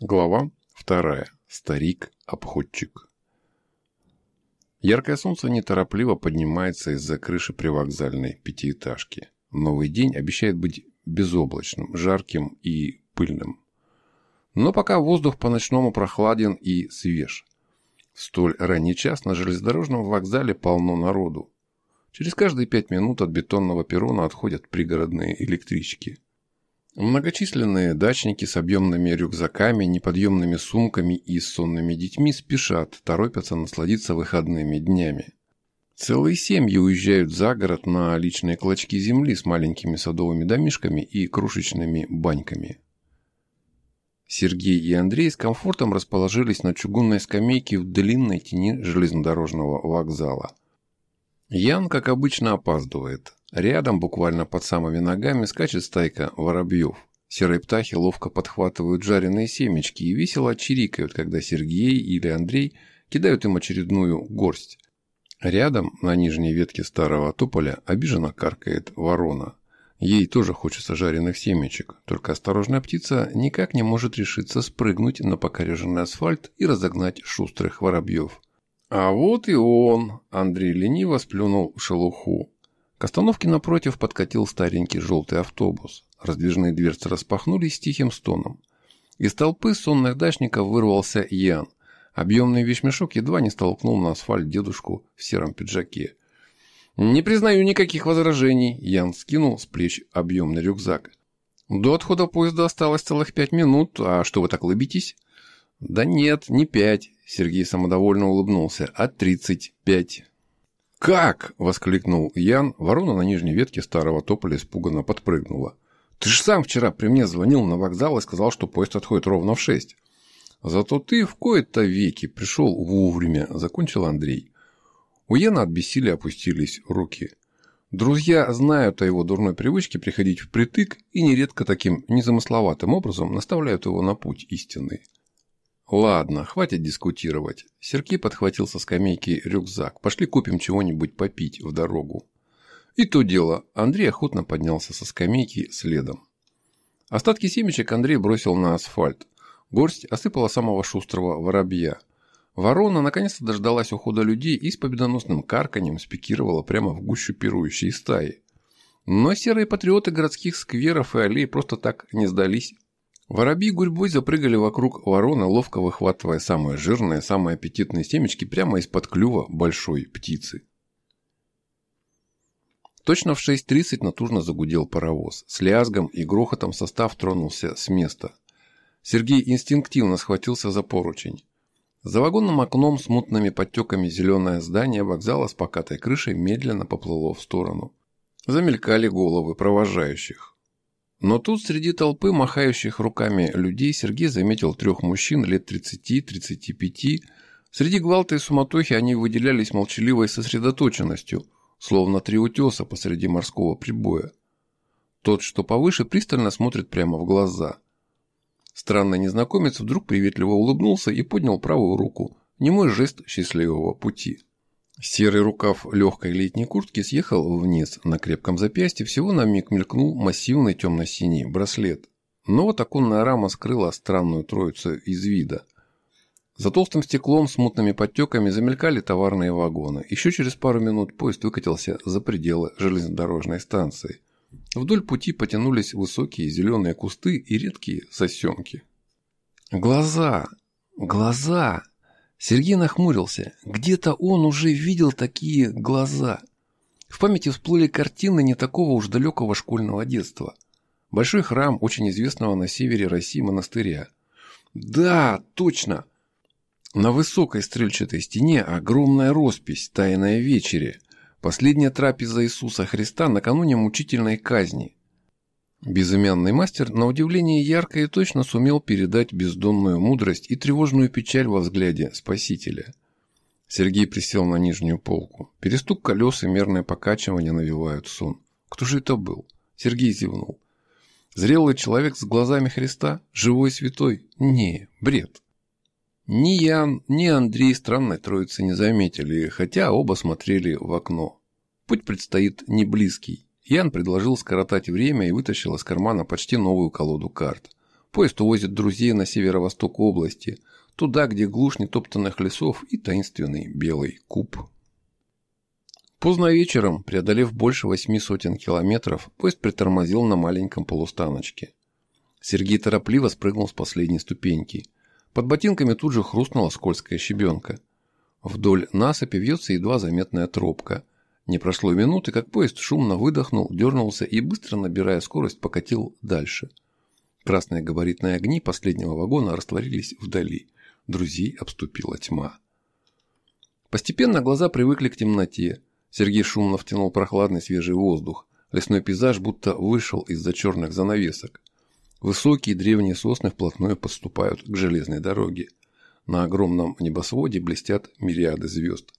Глава вторая. Старик-обходчик. Яркое солнце неторопливо поднимается из-за крыши привокзальной пятиэтажки. Новый день обещает быть безоблачным, жарким и пыльным. Но пока воздух по-ночному прохладен и свеж. В столь ранний час на железнодорожном вокзале полно народу. Через каждые пять минут от бетонного перрона отходят пригородные электрички – Многочисленные дачники с объемными рюкзаками, неподъемными сумками и сонными детьми спешат, торопятся насладиться выходными днями. Целые семьи уезжают за город на личные клочки земли с маленькими садовыми домишками и крошечными баньками. Сергей и Андрей с комфортом расположились на чугунной скамейке в длинной тени железнодорожного вокзала. Ян, как обычно, опаздывает. Рядом, буквально под самыми ногами, скачет стайка воробьев. Серые птахи ловко подхватывают жареные семечки и весело чирикают, когда Сергей или Андрей кидают им очередную горсть. Рядом, на нижней ветке старого тополя, обиженно каркает ворона. Ей тоже хочется жареных семечек, только осторожная птица никак не может решиться спрыгнуть на покореженный асфальт и разогнать шустрых воробьев. А вот и он, Андрей лениво сплюнул шелуху. К остановке напротив подкатил старенький желтый автобус. Раздвижные дверцы распахнулись с тихим стоном. Из толпы сонных дачников вырвался Ян. Объемный вещмешок едва не столкнул на асфальт дедушку в сером пиджаке. «Не признаю никаких возражений», – Ян скинул с плеч объемный рюкзак. «До отхода поезда осталось целых пять минут, а что вы так лыбитесь?» «Да нет, не пять», – Сергей самодовольно улыбнулся, – «а тридцать пять». «Как?» – воскликнул Ян. Ворона на нижней ветке старого тополя испуганно подпрыгнула. «Ты же сам вчера при мне звонил на вокзал и сказал, что поезд отходит ровно в шесть». «Зато ты в кои-то веки пришел вовремя», – закончил Андрей. У Яна от бессилия опустились руки. Друзья знают о его дурной привычке приходить впритык и нередко таким незамысловатым образом наставляют его на путь истинный. Ладно, хватит дискутировать. Сергей подхватил со скамейки рюкзак. Пошли купим чего-нибудь попить в дорогу. И то дело. Андрей охотно поднялся со скамейки следом. Остатки семечек Андрей бросил на асфальт. Горсть осыпала самого шустрого воробья. Ворона наконец-то дождалась ухода людей и с победоносным карканьем спикировала прямо в гущу пирующей стаи. Но серые патриоты городских скверов и аллей просто так не сдались. Воробьи гурьбой запрыгали вокруг ворона, ловко выхватывая самые жирные, самые аппетитные семечки прямо из-под клюва большой птицы. Точно в 6.30 натужно загудел паровоз. С лязгом и грохотом состав тронулся с места. Сергей инстинктивно схватился за поручень. За вагонным окном с мутными подтеками зеленое здание вокзала с покатой крышей медленно поплыло в сторону. Замелькали головы провожающих. Но тут среди толпы махающих руками людей Сергей заметил трех мужчин лет 30-35. Среди гвалта и суматохи они выделялись молчаливой сосредоточенностью, словно три утеса посреди морского прибоя. Тот, что повыше, пристально смотрит прямо в глаза. Странный незнакомец вдруг приветливо улыбнулся и поднял правую руку, немой жест счастливого пути. Серый рукав легкой летней куртки съехал вниз. На крепком запястье всего на миг мелькнул массивный темно-синий браслет. Но вот оконная рама скрыла странную троицу из вида. За толстым стеклом с мутными подтеками замелькали товарные вагоны. Еще через пару минут поезд выкатился за пределы железнодорожной станции. Вдоль пути потянулись высокие зеленые кусты и редкие сосенки. «Глаза! Глаза!» Сергей нахмурился. Где-то он уже видел такие глаза. В памяти всплыли картины не такого уж далекого школьного детства. Большой храм очень известного на севере России монастыря. Да, точно. На высокой стрельчатой стене огромная роспись «Тайная вечере». Последняя трапеза Иисуса Христа накануне мучительной казни. Безымянный мастер, на удивление ярко и точно сумел передать бездонную мудрость и тревожную печаль во взгляде спасителя. Сергей присел на нижнюю полку. Перестук колес и мерное покачивание навевают сон. Кто же это был? Сергей зевнул. Зрелый человек с глазами Христа? Живой святой? Не, бред. Ни Ян, ни Андрей странной троицы не заметили, хотя оба смотрели в окно. Путь предстоит не близкий. Ян предложил скоротать время и вытащил из кармана почти новую колоду карт. Поезд увозит друзей на северо-восток области, туда, где глушь нетоптанных лесов и таинственный белый куб. Поздно вечером, преодолев больше восьми сотен километров, поезд притормозил на маленьком полустаночке. Сергей торопливо спрыгнул с последней ступеньки. Под ботинками тут же хрустнула скользкая щебенка. Вдоль насыпи вьется едва заметная тропка. Не прошло минуты, как поезд шумно выдохнул, дернулся и, быстро набирая скорость, покатил дальше – Красные габаритные огни последнего вагона растворились вдали. Друзей обступила тьма. Постепенно глаза привыкли к темноте. Сергей шумно втянул прохладный свежий воздух. Лесной пейзаж будто вышел из-за черных занавесок. Высокие древние сосны вплотную подступают к железной дороге. На огромном небосводе блестят мириады звезд.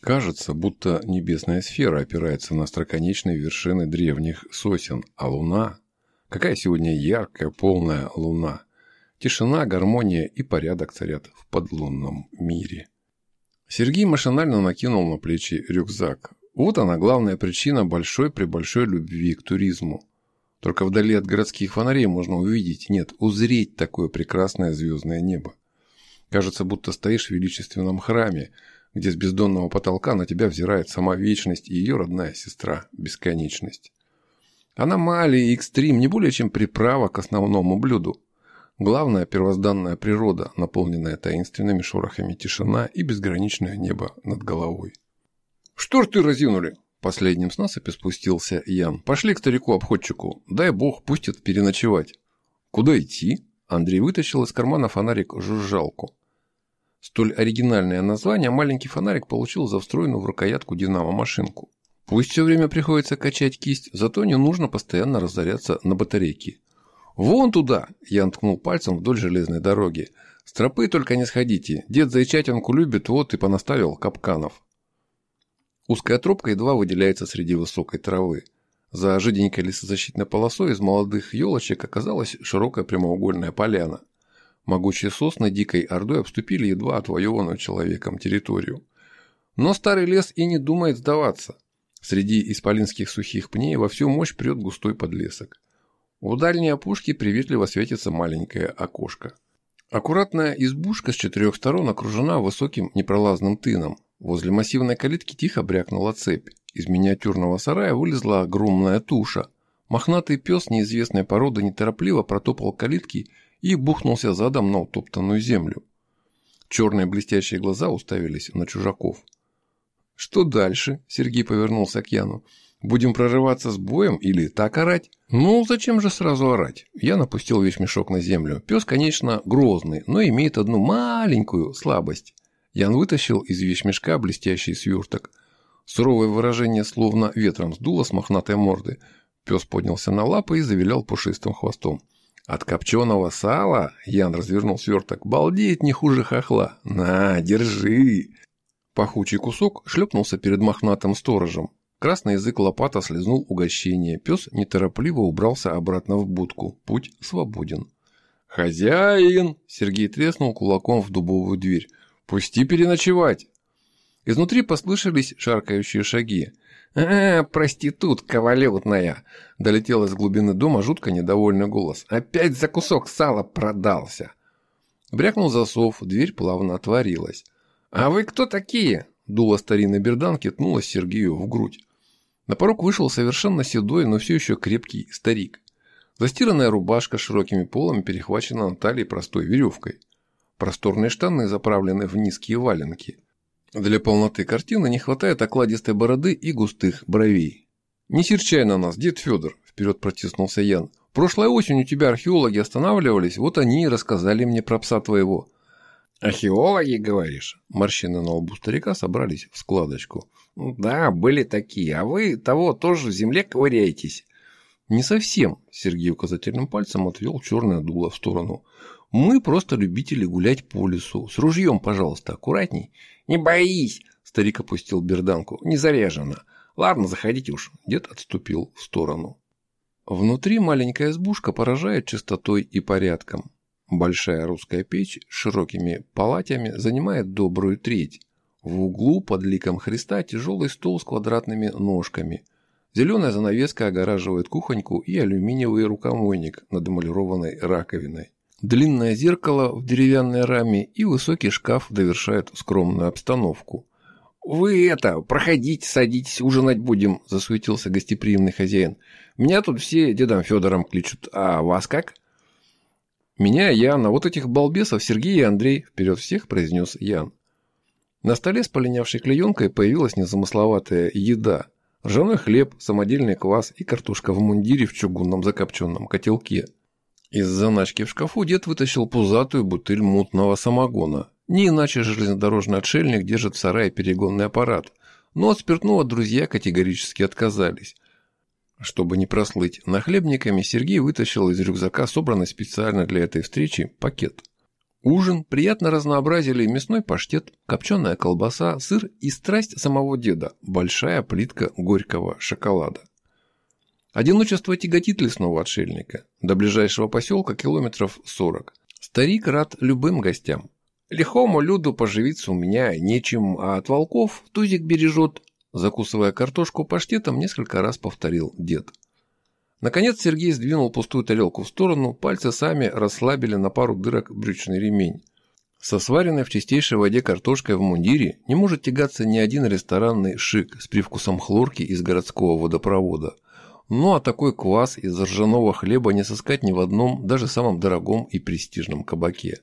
Кажется, будто небесная сфера опирается на остроконечные вершины древних сосен, а луна Какая сегодня яркая, полная луна. Тишина, гармония и порядок царят в подлунном мире. Сергей машинально накинул на плечи рюкзак. Вот она главная причина большой при большой любви к туризму. Только вдали от городских фонарей можно увидеть, нет, узреть такое прекрасное звездное небо. Кажется, будто стоишь в величественном храме, где с бездонного потолка на тебя взирает сама вечность и ее родная сестра – бесконечность. Аномалии и экстрим не более чем приправа к основному блюду. Главное – первозданная природа, наполненная таинственными шорохами тишина и безграничное небо над головой. «Что ж ты разинули?» Последним с насыпи спустился Ян. «Пошли к старику-обходчику. Дай бог, пустит переночевать». «Куда идти?» Андрей вытащил из кармана фонарик-жужжалку. Столь оригинальное название маленький фонарик получил за встроенную в рукоятку динамо-машинку. Пусть все время приходится качать кисть, зато не нужно постоянно разоряться на батарейки. «Вон туда!» – я ткнул пальцем вдоль железной дороги. «С тропы только не сходите. Дед Зайчатинку любит, вот и понаставил капканов». Узкая тропка едва выделяется среди высокой травы. За жиденькой лесозащитной полосой из молодых елочек оказалась широкая прямоугольная поляна. Могучие сосны дикой ордой обступили едва отвоеванную человеком территорию. Но старый лес и не думает сдаваться – Среди исполинских сухих пней во всю мощь прет густой подлесок. У дальней опушки приветливо светится маленькое окошко. Аккуратная избушка с четырех сторон окружена высоким непролазным тыном. Возле массивной калитки тихо брякнула цепь. Из миниатюрного сарая вылезла огромная туша. Мохнатый пес неизвестной породы неторопливо протопал калитки и бухнулся задом на утоптанную землю. Черные блестящие глаза уставились на чужаков – «Что дальше?» – Сергей повернулся к Яну. «Будем прорываться с боем или так орать?» «Ну, зачем же сразу орать?» Я напустил вещмешок на землю. Пес, конечно, грозный, но имеет одну маленькую слабость. Ян вытащил из вещмешка блестящий сверток. Суровое выражение словно ветром сдуло с мохнатой морды. Пес поднялся на лапы и завилял пушистым хвостом. От копченого сала Ян развернул сверток. Балдеет не хуже хохла. На, держи. Пахучий кусок шлепнулся перед мохнатым сторожем. Красный язык лопата слезнул угощение. Пес неторопливо убрался обратно в будку. Путь свободен. «Хозяин!» – Сергей треснул кулаком в дубовую дверь. «Пусти переночевать!» Изнутри послышались шаркающие шаги. «А, проститутка валютная!» – долетел из глубины дома жутко недовольный голос. «Опять за кусок сала продался!» Брякнул засов, дверь плавно отворилась. «А вы кто такие?» Дуло старинной берданки ткнулась Сергею в грудь. На порог вышел совершенно седой, но все еще крепкий старик. Застиранная рубашка с широкими полами перехвачена на талии простой веревкой. Просторные штаны заправлены в низкие валенки. Для полноты картины не хватает окладистой бороды и густых бровей. «Не серчай на нас, дед Федор», – вперед протиснулся Ян. «Прошлой осенью у тебя археологи останавливались, вот они и рассказали мне про пса твоего. «Археологи, говоришь?» Морщины на лбу старика собрались в складочку. «Да, были такие. А вы того тоже в земле ковыряетесь?» «Не совсем», — Сергей указательным пальцем отвел черное дуло в сторону. «Мы просто любители гулять по лесу. С ружьем, пожалуйста, аккуратней». «Не боись!» — старик опустил берданку. «Не заряжено. Ладно, заходите уж». Дед отступил в сторону. Внутри маленькая избушка поражает чистотой и порядком. Большая русская печь с широкими палатями занимает добрую треть. В углу под ликом Христа тяжелый стол с квадратными ножками. Зеленая занавеска огораживает кухоньку и алюминиевый рукомойник над эмалированной раковиной. Длинное зеркало в деревянной раме и высокий шкаф довершают скромную обстановку. «Вы это, проходите, садитесь, ужинать будем», – засуетился гостеприимный хозяин. «Меня тут все дедом Федором кличут, а вас как?» «Меня Ян, а вот этих балбесов Сергей и Андрей», – вперед всех произнес Ян. На столе с полинявшей клеенкой появилась незамысловатая еда. Ржаной хлеб, самодельный квас и картошка в мундире в чугунном закопченном котелке. Из заначки в шкафу дед вытащил пузатую бутыль мутного самогона, не иначе железнодорожный отшельник держит в сарае перегонный аппарат. Но от спиртного друзья категорически отказались. Чтобы не прослыть нахлебниками, Сергей вытащил из рюкзака собранный специально для этой встречи пакет. Ужин приятно разнообразили мясной паштет, копченая колбаса, сыр и страсть самого деда – большая плитка горького шоколада. Одиночество тяготит лесного отшельника. До ближайшего поселка километров 40. Старик рад любым гостям. Лихому люду поживиться у меня нечем, а от волков тузик бережет. Закусывая картошку паштетом, несколько раз повторил дед. Наконец Сергей сдвинул пустую тарелку в сторону, пальцы сами расслабили на пару дырок брючный ремень. Со сваренной в чистейшей воде картошкой в мундире не может тягаться ни один ресторанный шик с привкусом хлорки из городского водопровода. Ну а такой квас из ржаного хлеба не сыскать ни в одном, даже самом дорогом и престижном кабаке.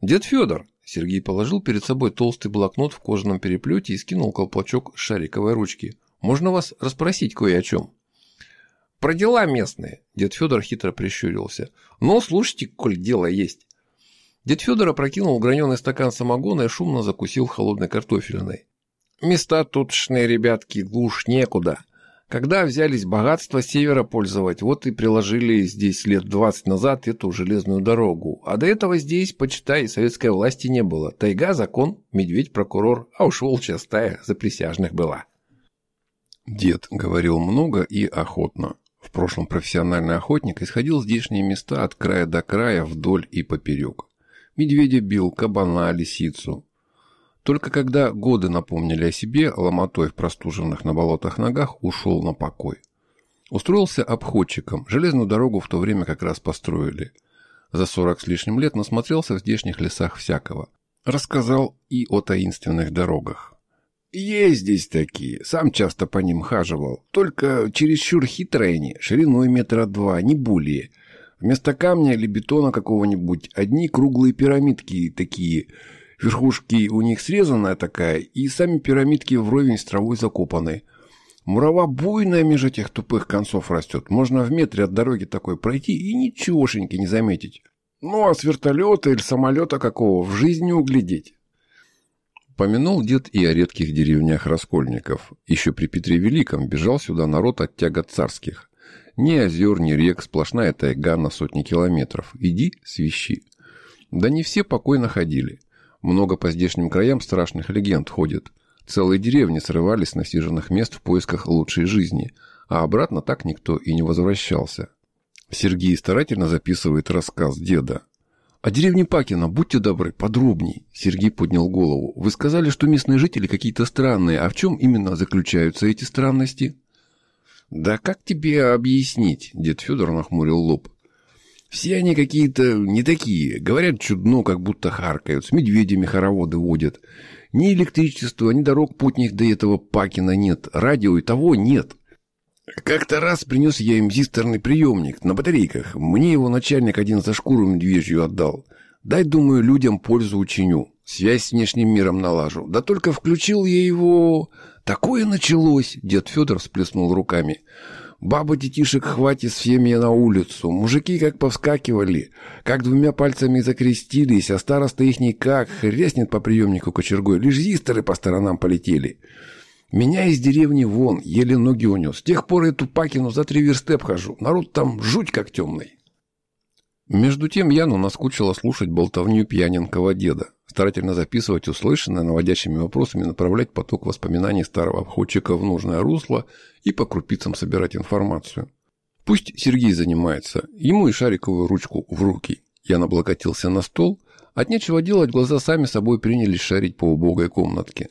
«Дед Федор!» Сергей положил перед собой толстый блокнот в кожаном переплете и скинул колпачок шариковой ручки. «Можно вас расспросить кое о чем?» «Про дела местные», – дед Федор хитро прищурился. «Но слушайте, коль дело есть». Дед Федор опрокинул граненый стакан самогона и шумно закусил холодной картофельной. «Места тутшные, ребятки, глушь некуда. Когда взялись богатство севера пользовать, вот и приложили здесь лет 20 назад эту железную дорогу. А до этого здесь, почитай, советской власти не было. Тайга, закон, медведь, прокурор, а уж волчья стая за присяжных была. Дед говорил много и охотно. В прошлом профессиональный охотник исходил здешние места от края до края, вдоль и поперек. Медведя бил, кабана, лисицу. Только когда годы напомнили о себе, ломотой в простуженных на болотах ногах ушел на покой. Устроился обходчиком, железную дорогу в то время как раз построили. За сорок с лишним лет насмотрелся в здешних лесах всякого. Рассказал и о таинственных дорогах. Есть здесь такие, сам часто по ним хаживал. Только чересчур хитрые они, шириной метра два, не более. Вместо камня или бетона какого-нибудь одни круглые пирамидки такие – Верхушки у них срезанная такая, и сами пирамидки вровень с травой закопаны. Мурава буйная между этих тупых концов растет. Можно в метре от дороги такой пройти и ничегошеньки не заметить. Ну, а с вертолета или самолета какого в жизни углядеть. Помянул дед и о редких деревнях раскольников. Еще при Петре Великом бежал сюда народ от тягот царских. Ни озер, ни рек, сплошная тайга на сотни километров. Иди, свищи. Да не все покойно ходили. Много по здешним краям страшных легенд ходит. Целые деревни срывались с насиженных мест в поисках лучшей жизни, а обратно так никто и не возвращался. Сергей старательно записывает рассказ деда. «О деревне Пакина, будьте добры, подробней». Сергей поднял голову. «Вы сказали, что местные жители какие-то странные. А в чем именно заключаются эти странности?» «Да как тебе объяснить?» Дед Федор нахмурил лоб. Все они какие-то не такие. Говорят чудно, как будто харкают. С медведями хороводы водят. Ни электричества, ни дорог путних до этого Пакина нет. Радио и того нет. Как-то раз принес я им зистерный приемник на батарейках. Мне его начальник один за шкуру медвежью отдал. Дай, думаю, людям пользу учиню. Связь с внешним миром налажу. Да только включил я его... Такое началось, дед Федор всплеснул руками. Баба детишек хватит всеми на улицу. Мужики как повскакивали, как двумя пальцами закрестились, а староста их никак хреснет по приемнику кочергой. Лишь зистеры по сторонам полетели. Меня из деревни вон, еле ноги унес. С тех пор эту пакину за три версты обхожу. Народ там жуть как темный. Между тем Яну наскучило слушать болтовню пьяненького деда, старательно записывать услышанное, наводящими вопросами направлять поток воспоминаний старого обходчика в нужное русло и по крупицам собирать информацию. Пусть Сергей занимается, ему и шариковую ручку в руки. Ян облокотился на стол, от нечего делать глаза сами собой принялись шарить по убогой комнатке.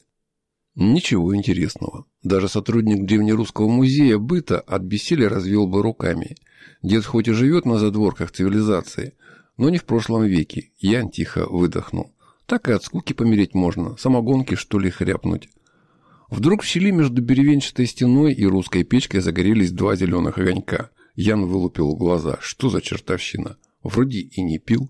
Ничего интересного. Даже сотрудник древнерусского музея быта от бессилия развел бы руками – Дед хоть и живет на задворках цивилизации, но не в прошлом веке. Ян тихо выдохнул. Так и от скуки помереть можно. Самогонки, что ли, хряпнуть. Вдруг в щели между деревенчатой стеной и русской печкой загорелись два зеленых огонька. Ян вылупил глаза. Что за чертовщина? Вроде и не пил.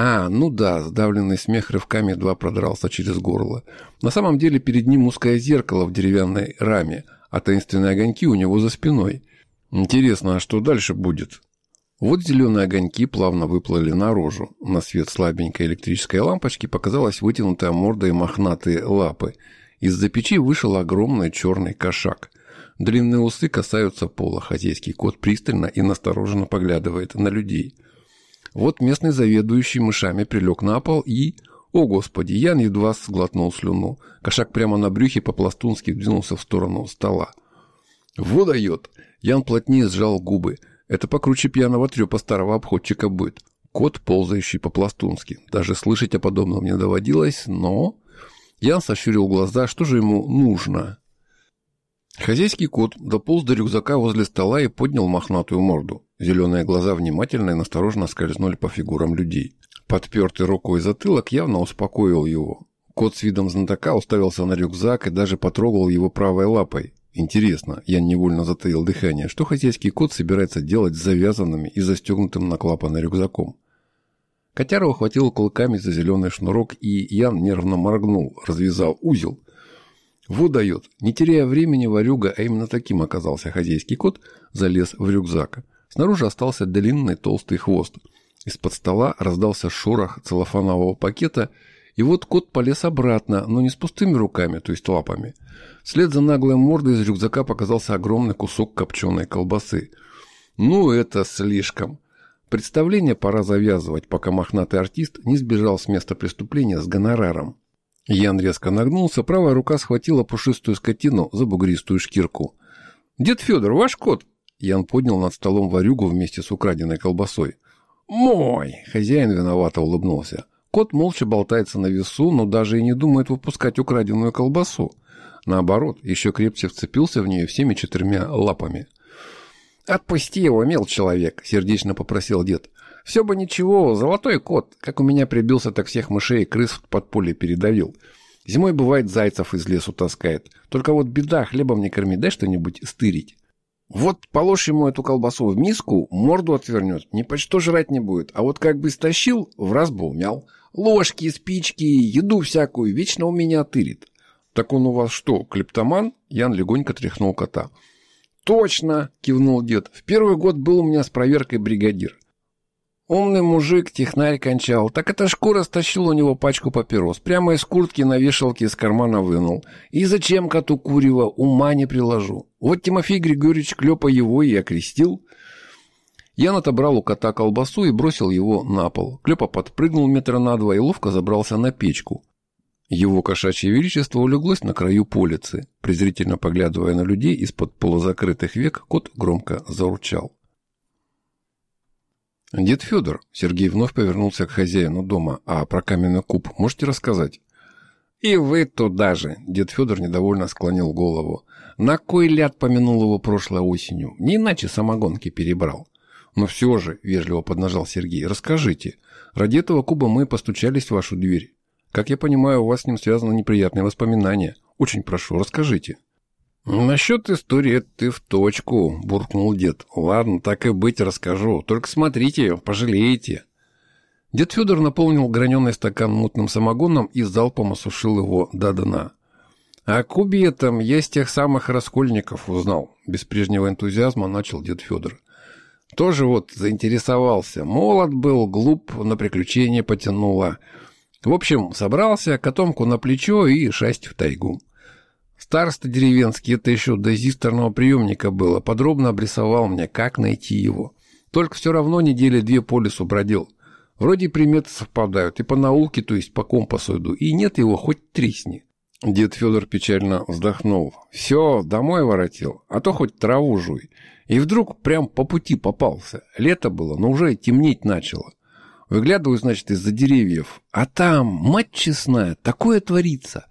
А, ну да, сдавленный смех рывками два продрался через горло. На самом деле перед ним узкое зеркало в деревянной раме, а таинственные огоньки у него за спиной. Интересно, а что дальше будет? Вот зеленые огоньки плавно выплыли наружу. На свет слабенькой электрической лампочки показалась вытянутая морда и мохнатые лапы. Из-за печи вышел огромный черный кошак. Длинные усы касаются пола. Хозяйский кот пристально и настороженно поглядывает на людей. Вот местный заведующий мышами прилег на пол и... О, Господи, Ян едва сглотнул слюну. Кошак прямо на брюхе по-пластунски двинулся в сторону стола. «Во дает!» Ян плотнее сжал губы. Это покруче пьяного трепа старого обходчика будет. Кот, ползающий по-пластунски. Даже слышать о подобном не доводилось, но... Ян сощурил глаза. Что же ему нужно? Хозяйский кот дополз до рюкзака возле стола и поднял мохнатую морду. Зеленые глаза внимательно и настороженно скользнули по фигурам людей. Подпертый рукой затылок явно успокоил его. Кот с видом знатока уставился на рюкзак и даже потрогал его правой лапой. Интересно, я невольно затаил дыхание, что хозяйский кот собирается делать с завязанными и застегнутым на клапаны рюкзаком. Котяра ухватил клыками за зеленый шнурок, и Ян нервно моргнул, развязал узел. Вот дает. Не теряя времени, ворюга, а именно таким оказался хозяйский кот, залез в рюкзак. Снаружи остался длинный толстый хвост. Из-под стола раздался шорох целлофанового пакета, и вот кот полез обратно, но не с пустыми руками, то есть лапами. Вслед за наглой мордой из рюкзака показался огромный кусок копченой колбасы. Ну, это слишком. Представление пора завязывать, пока мохнатый артист не сбежал с места преступления с гонораром. Ян резко нагнулся, правая рука схватила пушистую скотину за бугристую шкирку. «Дед Федор, ваш кот!» Ян поднял над столом варюгу вместе с украденной колбасой. «Мой!» — хозяин виновато улыбнулся. Кот молча болтается на весу, но даже и не думает выпускать украденную колбасу. Наоборот, еще крепче вцепился в нее всеми четырьмя лапами. «Отпусти его, мил человек», — сердечно попросил дед. «Все бы ничего, золотой кот. Как у меня прибился, так всех мышей и крыс в подполье передавил. Зимой, бывает, зайцев из лесу таскает. Только вот беда, хлебом не корми, дай что-нибудь стырить». Вот положь ему эту колбасу в миску, морду отвернет, ни по что жрать не будет. А вот как бы стащил, в раз бы умял. Ложки, спички, еду всякую, вечно у меня тырит. Так он у вас что, клептоман? Ян легонько тряхнул кота. Точно, кивнул дед. В первый год был у меня с проверкой бригадир. Умный мужик, технарь кончал. Так это шкура стащил у него пачку папирос. Прямо из куртки на вешалке из кармана вынул. И зачем коту курева, ума не приложу. Вот Тимофей Григорьевич Клёпа его и окрестил. Ян отобрал у кота колбасу и бросил его на пол. Клёпа подпрыгнул метра на два и ловко забрался на печку. Его кошачье величество улеглось на краю полицы. Презрительно поглядывая на людей из-под полузакрытых век, кот громко заурчал. «Дед Федор», — Сергей вновь повернулся к хозяину дома, «а про каменный куб можете рассказать?» «И вы туда же!» — дед Федор недовольно склонил голову. «На кой ляд помянул его прошлой осенью? Не иначе самогонки перебрал». «Но все же», — вежливо поднажал Сергей, — «расскажите. Ради этого куба мы постучались в вашу дверь. Как я понимаю, у вас с ним связаны неприятные воспоминания. Очень прошу, расскажите». «Насчет истории ты в точку», — буркнул дед. «Ладно, так и быть, расскажу. Только смотрите, пожалеете». Дед Федор наполнил граненый стакан мутным самогоном и залпом осушил его до дна. «О Кубе этом я с тех самых раскольников узнал», — без прежнего энтузиазма начал дед Федор. «Тоже вот заинтересовался. Молод был, глуп, на приключения потянуло. В общем, собрался, котомку на плечо и шасть в тайгу». Староста деревенский, это еще до зисторного приемника было, подробно обрисовал мне, как найти его. Только все равно недели две по лесу бродил. Вроде приметы совпадают, и по науке, то есть по компасу иду, и нет его, хоть тресни. Дед Федор печально вздохнул. Все, домой воротил, а то хоть траву жуй. И вдруг прям по пути попался. Лето было, но уже темнеть начало. Выглядываю, значит, из-за деревьев. А там, мать честная, такое творится.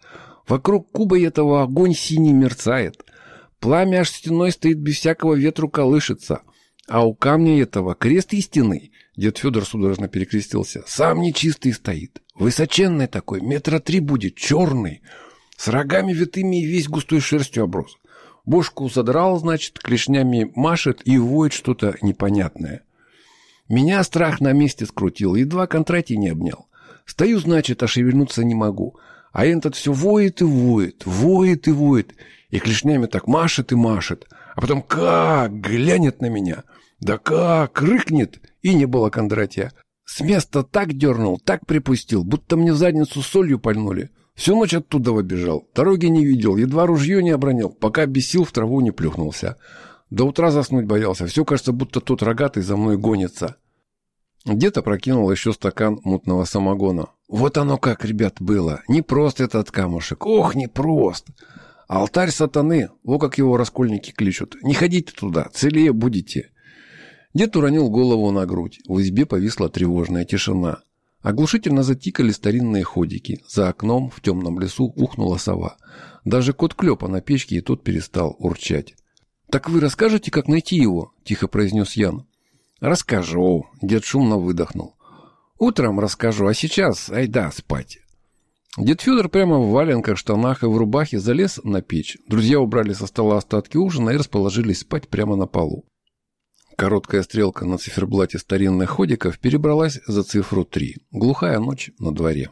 Вокруг куба этого огонь синий мерцает. Пламя аж стеной стоит без всякого ветру колышется. А у камня этого крест истинный. Дед Федор судорожно перекрестился. Сам нечистый стоит. Высоченный такой, метра три будет, черный. С рогами витыми и весь густой шерстью оброс. Бошку задрал, значит, клешнями машет и воет что-то непонятное. Меня страх на месте скрутил, едва контрати не обнял. Стою, значит, а шевельнуться не могу. А этот все воет и воет, воет и воет. И клешнями так машет и машет. А потом как глянет на меня. Да как рыкнет. И не было Кондратия. С места так дернул, так припустил, будто мне в задницу солью пальнули. Всю ночь оттуда выбежал. Дороги не видел, едва ружье не обронил, пока без сил в траву не плюхнулся. До утра заснуть боялся. Все кажется, будто тот рогатый за мной гонится. Дед опрокинул еще стакан мутного самогона. Вот оно как, ребят, было. Не просто этот камушек. Ох, не просто. Алтарь сатаны. Во как его раскольники кличут. Не ходите туда, целее будете. Дед уронил голову на грудь. В избе повисла тревожная тишина. Оглушительно затикали старинные ходики. За окном в темном лесу ухнула сова. Даже кот Клёпа на печке и тот перестал урчать. «Так вы расскажете, как найти его?» – тихо произнес Ян. «Расскажу», – дед шумно выдохнул. «Утром расскажу, а сейчас айда спать». Дед Федор прямо в валенках, штанах и в рубахе залез на печь. Друзья убрали со стола остатки ужина и расположились спать прямо на полу. Короткая стрелка на циферблате старинных ходиков перебралась за цифру 3. Глухая ночь на дворе.